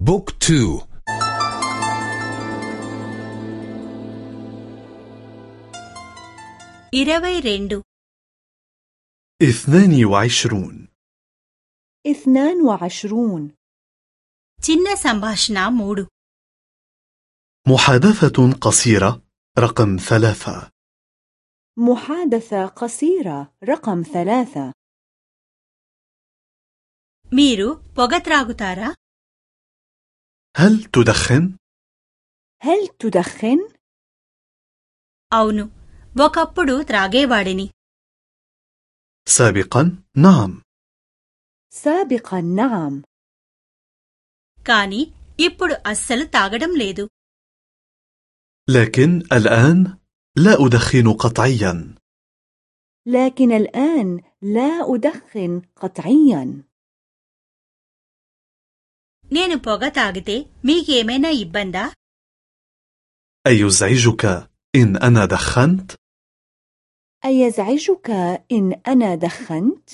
Book two. ఇరవై రెండు اثنان وعشرون. اثنان وعشرون. చిన్న సంభాషణ మూడు محادثة قصيرة رقم ثلاثة. محادثة قصيرة رقم ثلاثة. ميرو بوغت راغتارا؟ هل تدخن؟ هل تدخن؟ అవును ఒకప్పుడు త్రాగేవాడిని سابقا نعم سابقا نعم కాని ఇప్పుడు అస్సలు తాగడం లేదు لكن الآن لا أدخن قطعيا لكن الآن لا أدخن قطعيا నేను పొగ తాగితే మీకేమైనా ఇబ్బందా أيزعجك إن أنا دخنت؟ أيزعجك إن أنا دخنت؟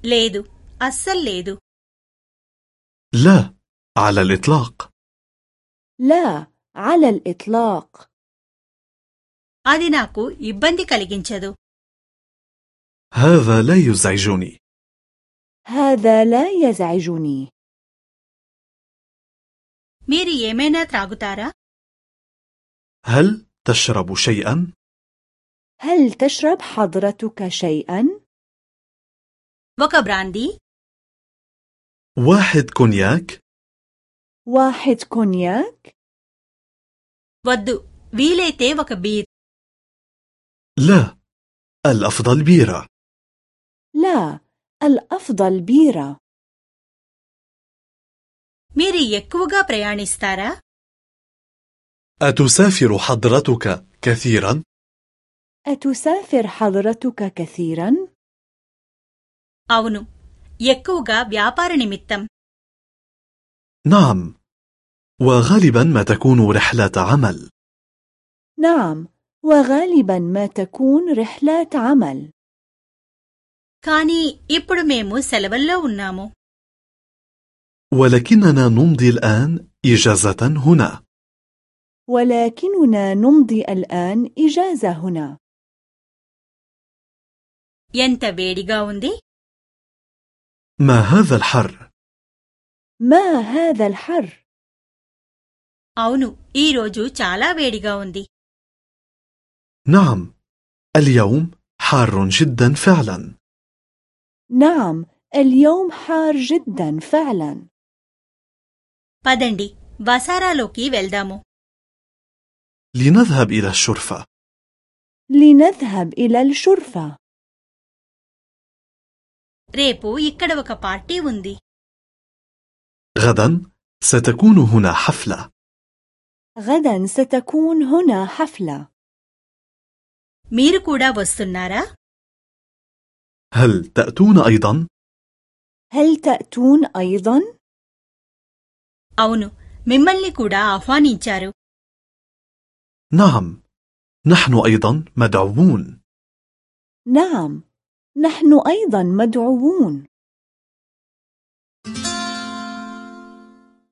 లేదు అస్సలు లేదు لا على الإطلاق لا على الإطلاق అది నాకు ఇబ్బంది కలిగించదు هذا لا يزعجني هذا لا يزعجني మీరు ఏమైనా త్రాగుతారా هل تشرب شيئا؟ هل تشرب حضرتك شيئا؟ ఒక బ్రాందీ واحد كونياك؟ واحد كونياك؟ వద్దు వీలైతే ఒక బీర్ لا الأفضل بيرة لا الأفضل بيرة మీరు ఎక్కువగా ప్రయాణిస్తారా أتسافر حضرتك كثيرا؟ أتسافر حضرتك كثيرا؟ అవును ఎక్కువగా వ్యాపార నిమిత్తం نعم وغالبا ما تكون رحلة عمل نعم وغالبا ما تكون رحلات عمل కానీ ఇప్పుడు మేము సెలవుల్లో ఉన్నాము ولكننا نمضي الآن إجازة هنا ولكننا نمضي الآن إجازة هنا ఎంత వేడిగా ఉంది ما هذا الحر؟ ما هذا الحر؟ అవును ఈ రోజు చాలా వేడిగా ఉంది نعم اليوم حار جدا فعلا نعم اليوم حار جدا فعلا పదండి వసారాలోకి వెళ్దాము لنذهب إلى الشرفة لنذهب إلى الشرفة రేపు ఇక్కడ ఒక పార్టీ ఉంది غدا ستكون هنا حفلة غدا ستكون هنا حفلة మీరు కూడా వస్తున్నారా هل تأتون أيضا؟ هل تأتون أيضا؟ అవును మిమ్మల్ని కూడా ఆహ్వానించారు نعم نحن أيضا مدعوون نعم نحن أيضا مدعوون